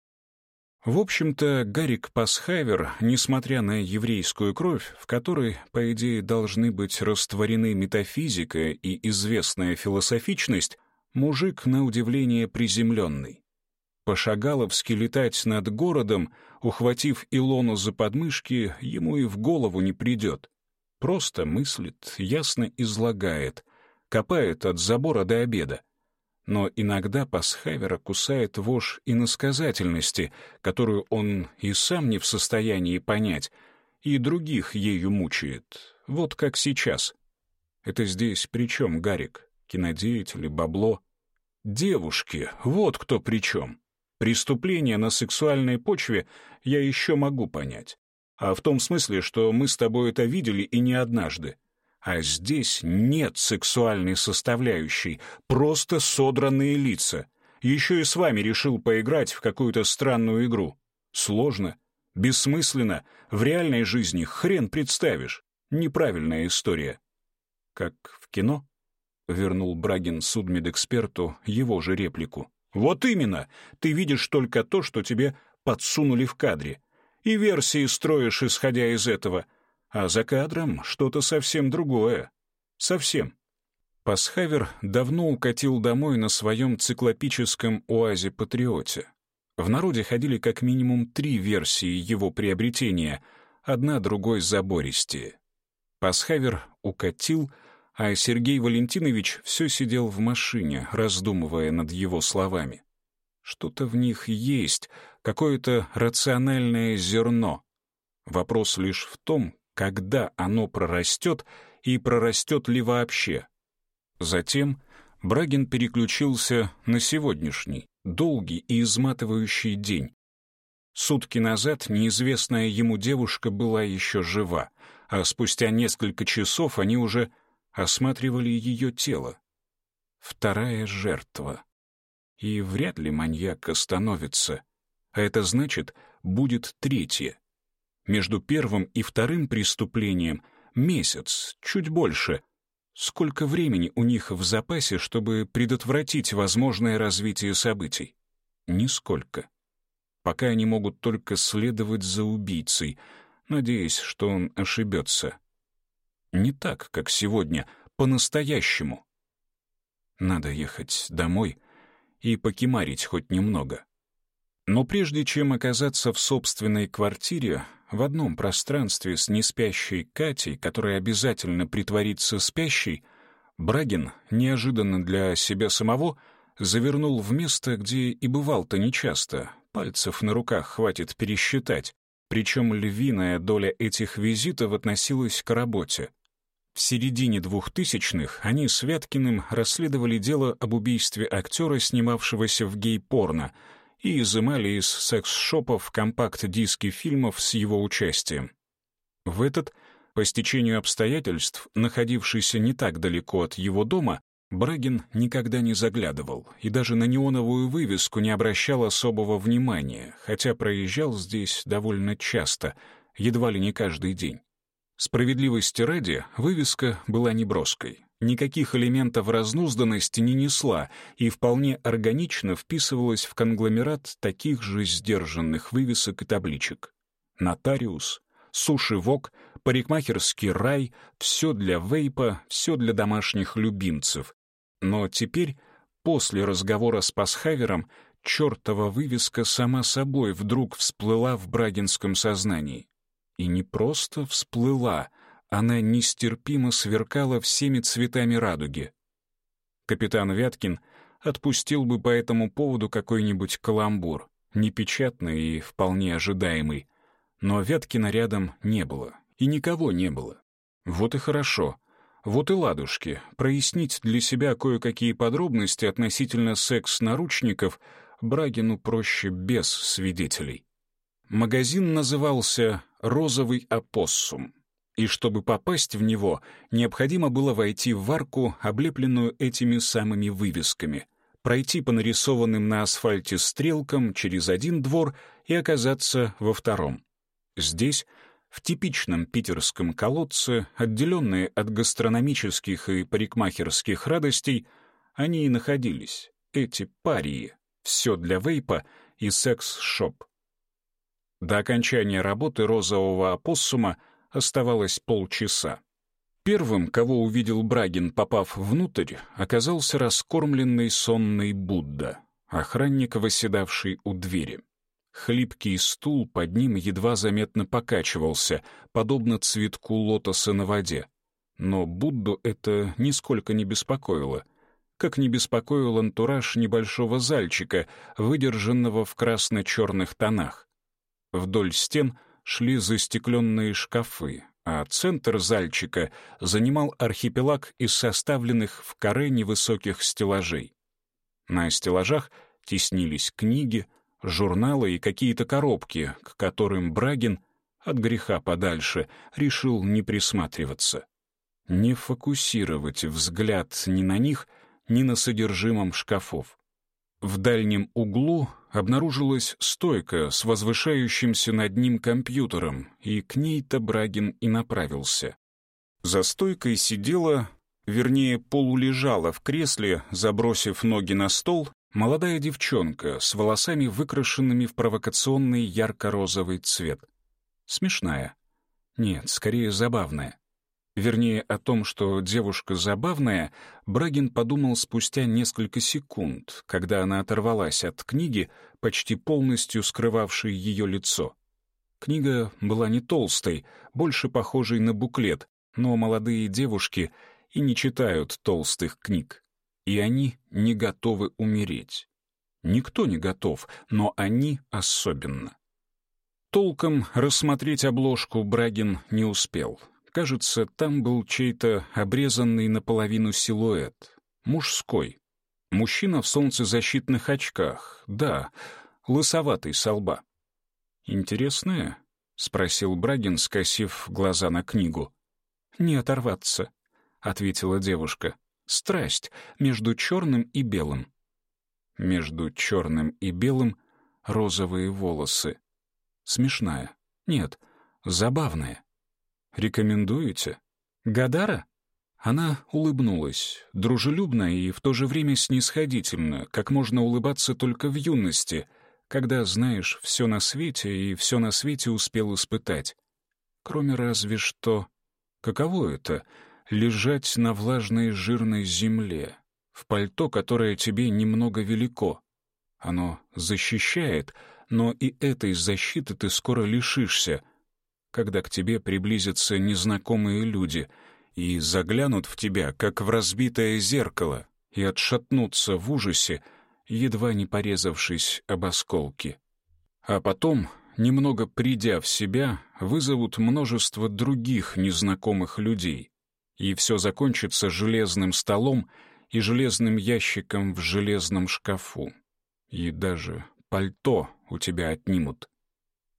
В общем-то, Гарик Пасхайвер, несмотря на еврейскую кровь, в которой, по идее, должны быть растворены метафизика и известная философичность, мужик, на удивление, приземленный. Пошагаловски летать над городом, ухватив Илону за подмышки, ему и в голову не придет. Просто мыслит, ясно излагает, копает от забора до обеда но иногда Пасхавера кусает вошь иносказательности, которую он и сам не в состоянии понять, и других ею мучает, вот как сейчас. Это здесь при чем, Гарик? Кинодеятели, бабло? Девушки, вот кто при чем. Преступление на сексуальной почве я еще могу понять. А в том смысле, что мы с тобой это видели и не однажды. А здесь нет сексуальной составляющей, просто содранные лица. Еще и с вами решил поиграть в какую-то странную игру. Сложно, бессмысленно, в реальной жизни хрен представишь. Неправильная история. Как в кино? Вернул Брагин судмедэксперту его же реплику. Вот именно, ты видишь только то, что тебе подсунули в кадре. И версии строишь, исходя из этого — а за кадром что-то совсем другое. Совсем. Пасхавер давно укатил домой на своем циклопическом УАЗе-патриоте. В народе ходили как минимум три версии его приобретения, одна другой забористее. Пасхавер укатил, а Сергей Валентинович все сидел в машине, раздумывая над его словами. Что-то в них есть, какое-то рациональное зерно. Вопрос лишь в том, когда оно прорастет и прорастет ли вообще. Затем Брагин переключился на сегодняшний, долгий и изматывающий день. Сутки назад неизвестная ему девушка была еще жива, а спустя несколько часов они уже осматривали ее тело. Вторая жертва. И вряд ли маньяк остановится. А это значит, будет третья. Между первым и вторым преступлением месяц, чуть больше. Сколько времени у них в запасе, чтобы предотвратить возможное развитие событий? Нисколько. Пока они могут только следовать за убийцей, надеясь, что он ошибется. Не так, как сегодня, по-настоящему. Надо ехать домой и покемарить хоть немного. Но прежде чем оказаться в собственной квартире, в одном пространстве с неспящей Катей, которая обязательно притворится спящей, Брагин, неожиданно для себя самого, завернул в место, где и бывал-то нечасто, пальцев на руках хватит пересчитать, причем львиная доля этих визитов относилась к работе. В середине двухтысячных они с Вяткиным расследовали дело об убийстве актера, снимавшегося в гей-порно, и изымали из секс-шопов компакт-диски фильмов с его участием. В этот, по стечению обстоятельств, находившийся не так далеко от его дома, Брагин никогда не заглядывал и даже на неоновую вывеску не обращал особого внимания, хотя проезжал здесь довольно часто, едва ли не каждый день. Справедливости ради, вывеска была неброской. Никаких элементов разнузданности не несла и вполне органично вписывалась в конгломерат таких же сдержанных вывесок и табличек. Нотариус, суши-вок, парикмахерский рай — все для вейпа, все для домашних любимцев, но теперь, после разговора с Пасхавером, чертова вывеска сама собой вдруг всплыла в брагинском сознании. И не просто всплыла, она нестерпимо сверкала всеми цветами радуги. Капитан Вяткин отпустил бы по этому поводу какой-нибудь каламбур, непечатный и вполне ожидаемый. Но Вяткина рядом не было, и никого не было. Вот и хорошо — вот и ладушки. Прояснить для себя кое-какие подробности относительно секс-наручников Брагину проще без свидетелей. Магазин назывался «Розовый опоссум», и чтобы попасть в него, необходимо было войти в арку, облепленную этими самыми вывесками, пройти по нарисованным на асфальте стрелкам через один двор и оказаться во втором. Здесь в типичном питерском колодце, отделенные от гастрономических и парикмахерских радостей, они и находились, эти парии, все для вейпа и секс-шоп. До окончания работы розового опоссума оставалось полчаса. Первым, кого увидел Брагин, попав внутрь, оказался раскормленный сонный Будда, охранник, восседавший у двери. Хлипкий стул под ним едва заметно покачивался, подобно цветку лотоса на воде. Но Будду это нисколько не беспокоило. Как не беспокоил антураж небольшого зальчика, выдержанного в красно-черных тонах. Вдоль стен шли застекленные шкафы, а центр зальчика занимал архипелаг из составленных в коре невысоких стеллажей. На стеллажах теснились книги, журналы и какие-то коробки, к которым Брагин, от греха подальше, решил не присматриваться. Не фокусировать взгляд ни на них, ни на содержимом шкафов. В дальнем углу обнаружилась стойка с возвышающимся над ним компьютером, и к ней-то Брагин и направился. За стойкой сидела, вернее, полулежала в кресле, забросив ноги на стол Молодая девчонка с волосами, выкрашенными в провокационный ярко-розовый цвет. Смешная. Нет, скорее забавная. Вернее, о том, что девушка забавная, Брагин подумал спустя несколько секунд, когда она оторвалась от книги, почти полностью скрывавшей ее лицо. Книга была не толстой, больше похожей на буклет, но молодые девушки и не читают толстых книг. И они не готовы умереть. Никто не готов, но они особенно. Толком рассмотреть обложку Брагин не успел. Кажется, там был чей-то обрезанный наполовину силуэт. Мужской. Мужчина в солнцезащитных очках. Да, лысоватый со лба. «Интересное?» — спросил Брагин, скосив глаза на книгу. «Не оторваться», — ответила девушка. «Страсть между черным и белым». Между черным и белым розовые волосы. Смешная. Нет, забавная. Рекомендуете? Гадара? Она улыбнулась, дружелюбно и в то же время снисходительно, как можно улыбаться только в юности, когда знаешь все на свете и все на свете успел испытать. Кроме разве что... Каково это — лежать на влажной жирной земле, в пальто, которое тебе немного велико? Оно защищает, но и этой защиты ты скоро лишишься, когда к тебе приблизятся незнакомые люди и заглянут в тебя, как в разбитое зеркало, и отшатнутся в ужасе, едва не порезавшись об осколки. А потом, немного придя в себя, вызовут множество других незнакомых людей, и все закончится железным столом и железным ящиком в железном шкафу. И даже пальто у тебя отнимут.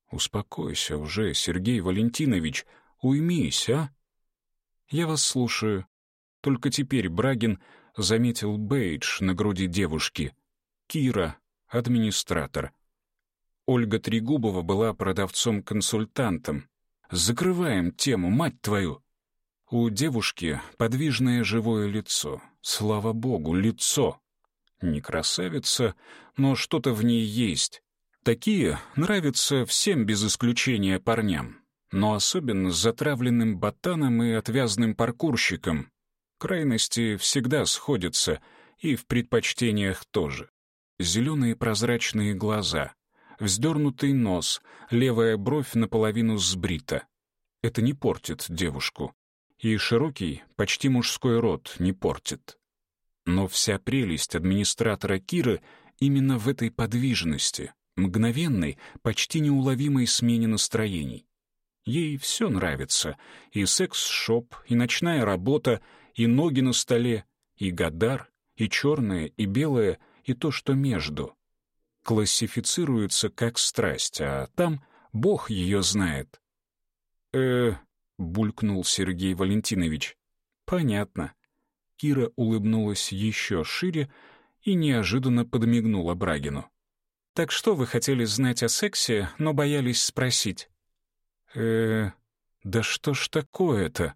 Успокойся уже, Сергей Валентинович, уймись, а? Я вас слушаю. Только теперь Брагин заметил бейдж на груди девушки — Кира, администратор. Ольга Трегубова была продавцом-консультантом. Закрываем тему, мать твою. У девушки подвижное живое лицо. Слава богу, лицо. Не красавица, но что-то в ней есть. Такие нравятся всем без исключения парням, но особенно затравленным ботаном и отвязным паркурщикам. Крайности всегда сходятся, и в предпочтениях тоже зеленые прозрачные глаза, вздернутый нос, левая бровь наполовину сбрита. Это не портит девушку. И широкий, почти мужской рот не портит. Но вся прелесть администратора Киры именно в этой подвижности, мгновенной, почти неуловимой смене настроений. Ей все нравится — и секс-шоп, и ночная работа, и ноги на столе, и гадар, и черное, и белое, и то, что между. Классифицируется как страсть, а там Бог ее знает. э булькнул Сергей Валентинович. «Понятно». Кира улыбнулась еще шире и неожиданно подмигнула Брагину. «Так что вы хотели знать о сексе, но боялись спросить?» э да что ж такое-то?»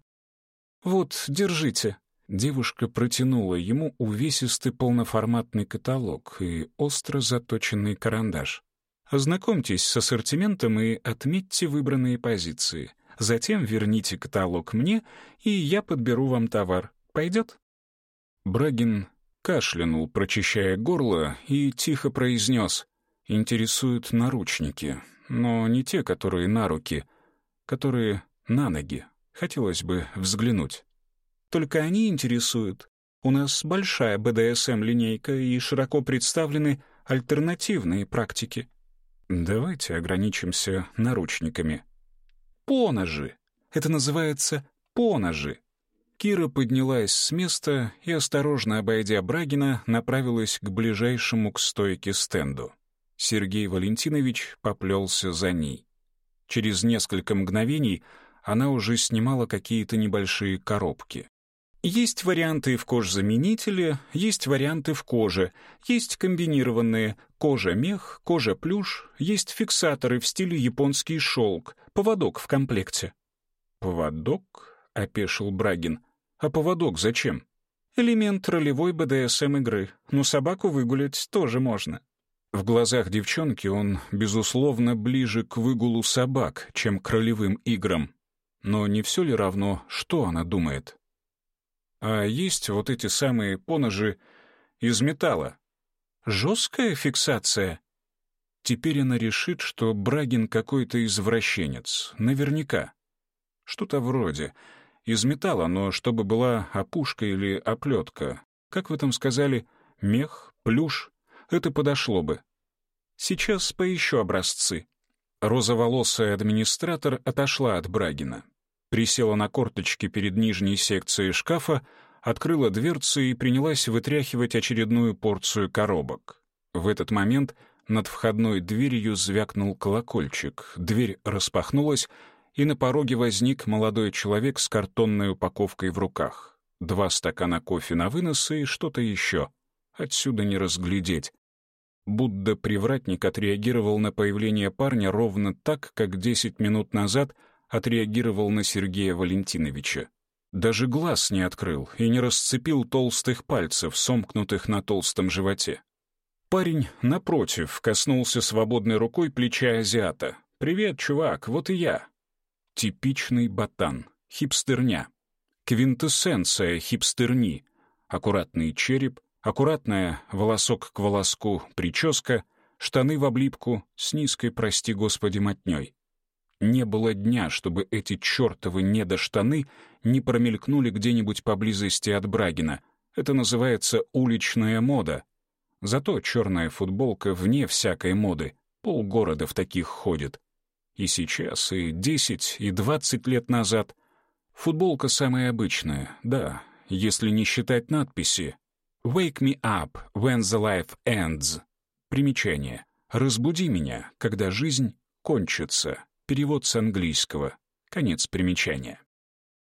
«Вот, держите». Девушка протянула ему увесистый полноформатный каталог и остро заточенный карандаш. Ознакомьтесь с ассортиментом и отметьте выбранные позиции. Затем верните каталог мне, и я подберу вам товар. Пойдет? Брагин кашлянул, прочищая горло, и тихо произнес. «Интересуют наручники, но не те, которые на руки, которые на ноги. Хотелось бы взглянуть». Только они интересуют. У нас большая БДСМ-линейка и широко представлены альтернативные практики. Давайте ограничимся наручниками. Поножи. Это называется поножи. Кира поднялась с места и, осторожно обойдя Брагина, направилась к ближайшему к стойке стенду. Сергей Валентинович поплелся за ней. Через несколько мгновений она уже снимала какие-то небольшие коробки. Есть варианты в кожзаменителе, есть варианты в коже, есть комбинированные кожа-мех, кожа-плюш, есть фиксаторы в стиле японский шелк, поводок в комплекте. «Поводок?» — опешил Брагин. «А поводок зачем?» «Элемент ролевой БДСМ-игры, но собаку выгулять тоже можно». В глазах девчонки он, безусловно, ближе к выгулу собак, чем к ролевым играм. Но не все ли равно, что она думает? А есть вот эти самые поножи из металла. Жесткая фиксация. Теперь она решит, что Брагин какой-то извращенец. Наверняка. Что-то вроде. из металла, но чтобы была опушка или оплетка. Как вы там сказали, мех, плюш? Это подошло бы. Сейчас поищу образцы. Розоволосая администратор отошла от Брагина. Присела на корточки перед нижней секцией шкафа, открыла дверцы и принялась вытряхивать очередную порцию коробок. В этот момент над входной дверью звякнул колокольчик, дверь распахнулась, и на пороге возник молодой человек с картонной упаковкой в руках. Два стакана кофе на вынос и что-то еще. Отсюда не разглядеть. Будда-привратник отреагировал на появление парня ровно так, как десять минут назад отреагировал на Сергея Валентиновича. Даже глаз не открыл и не расцепил толстых пальцев, сомкнутых на толстом животе. Парень, напротив, коснулся свободной рукой плеча азиата. «Привет, чувак, вот и я». Типичный ботан, хипстерня. Квинтэссенция хипстерни. Аккуратный череп, аккуратная волосок к волоску прическа, штаны в облипку с низкой, прости господи, мотней. Не было дня, чтобы эти чертовы недоштаны не промелькнули где-нибудь поблизости от Брагина. Это называется уличная мода. Зато черная футболка вне всякой моды. Полгорода в таких ходит. И сейчас, и десять, и двадцать лет назад. Футболка самая обычная, да, если не считать надписи «Wake me up when the life ends». Примечание. «Разбуди меня, когда жизнь кончится». Перевод с английского. Конец примечания.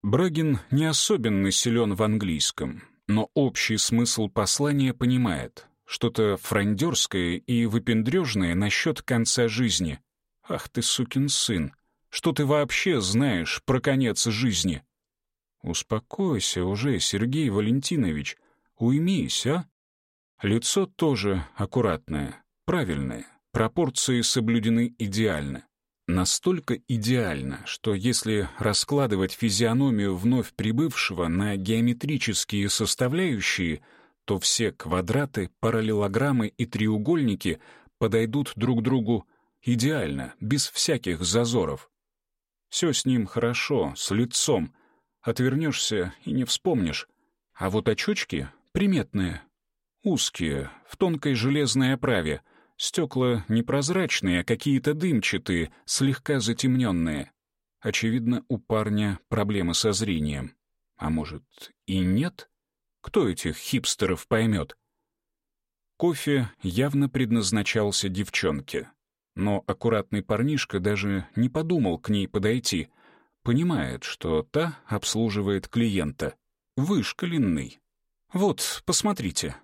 Брагин не особенно силен в английском, но общий смысл послания понимает. Что-то фрондерское и выпендрежное насчет конца жизни. Ах ты, сукин сын, что ты вообще знаешь про конец жизни? Успокойся уже, Сергей Валентинович, уймись, а? Лицо тоже аккуратное, правильное, пропорции соблюдены идеально. Настолько идеально, что если раскладывать физиономию вновь прибывшего на геометрические составляющие, то все квадраты, параллелограммы и треугольники подойдут друг другу идеально, без всяких зазоров. Все с ним хорошо, с лицом. Отвернешься и не вспомнишь. А вот очечки приметные, узкие, в тонкой железной оправе — Стекла непрозрачные, а какие-то дымчатые, слегка затемненные. Очевидно, у парня проблемы со зрением. А может, и нет? Кто этих хипстеров поймет? Кофе явно предназначался девчонке. Но аккуратный парнишка даже не подумал к ней подойти. Понимает, что та обслуживает клиента. Вышкаленный. «Вот, посмотрите»,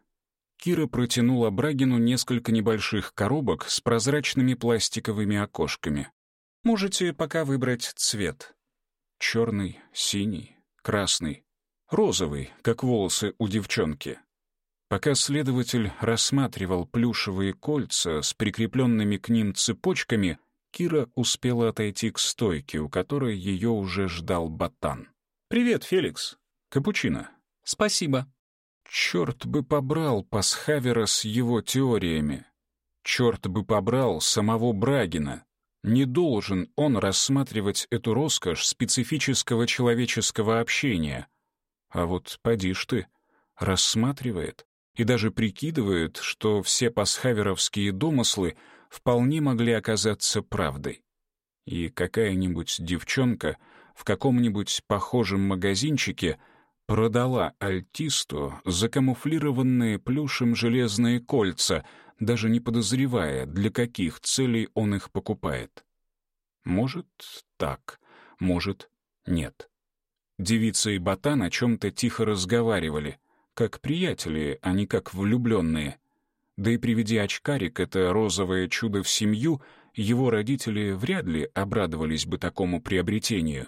Кира протянула Брагину несколько небольших коробок с прозрачными пластиковыми окошками. «Можете пока выбрать цвет. Черный, синий, красный, розовый, как волосы у девчонки». Пока следователь рассматривал плюшевые кольца с прикрепленными к ним цепочками, Кира успела отойти к стойке, у которой ее уже ждал ботан. «Привет, Феликс. Капучино». «Спасибо», Черт бы побрал Пасхавера с его теориями. Черт бы побрал самого Брагина. Не должен он рассматривать эту роскошь специфического человеческого общения. А вот поди ж ты, рассматривает и даже прикидывает, что все пасхаверовские домыслы вполне могли оказаться правдой. И какая-нибудь девчонка в каком-нибудь похожем магазинчике — продала альтисту закамуфлированные плюшем железные кольца, даже не подозревая, для каких целей он их покупает. Может, так, может, нет. Девица и ботан о чем-то тихо разговаривали, как приятели, а не как влюбленные. Да и приведи очкарик это розовое чудо в семью, его родители вряд ли обрадовались бы такому приобретению.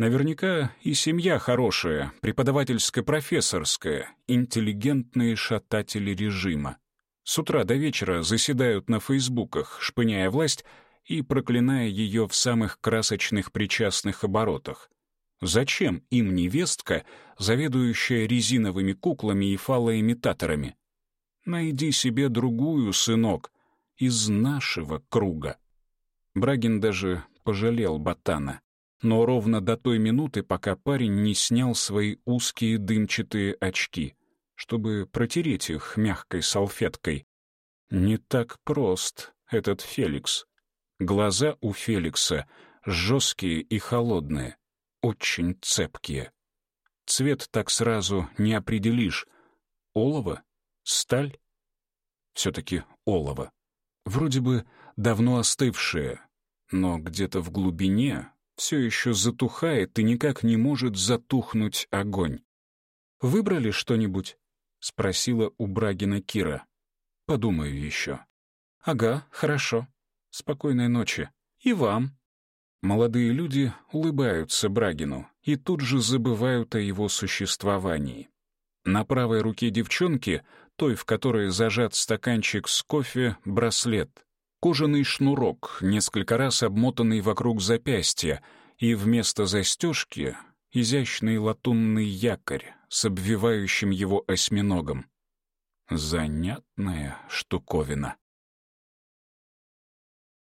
Наверняка и семья хорошая, преподавательско-профессорская, интеллигентные шататели режима. С утра до вечера заседают на фейсбуках, шпыняя власть и проклиная ее в самых красочных причастных оборотах. Зачем им невестка, заведующая резиновыми куклами и фалоимитаторами? Найди себе другую, сынок, из нашего круга. Брагин даже пожалел Ботана. Но ровно до той минуты, пока парень не снял свои узкие дымчатые очки, чтобы протереть их мягкой салфеткой. Не так прост этот Феликс. Глаза у Феликса жесткие и холодные, очень цепкие. Цвет так сразу не определишь. Олово? Сталь? Все-таки олово. Вроде бы давно остывшее, но где-то в глубине все еще затухает и никак не может затухнуть огонь. «Выбрали что-нибудь?» — спросила у Брагина Кира. «Подумаю еще». «Ага, хорошо. Спокойной ночи. И вам». Молодые люди улыбаются Брагину и тут же забывают о его существовании. На правой руке девчонки, той, в которой зажат стаканчик с кофе, браслет. Кожаный шнурок, несколько раз обмотанный вокруг запястья, и вместо застежки — изящный латунный якорь с обвивающим его осьминогом. Занятная штуковина.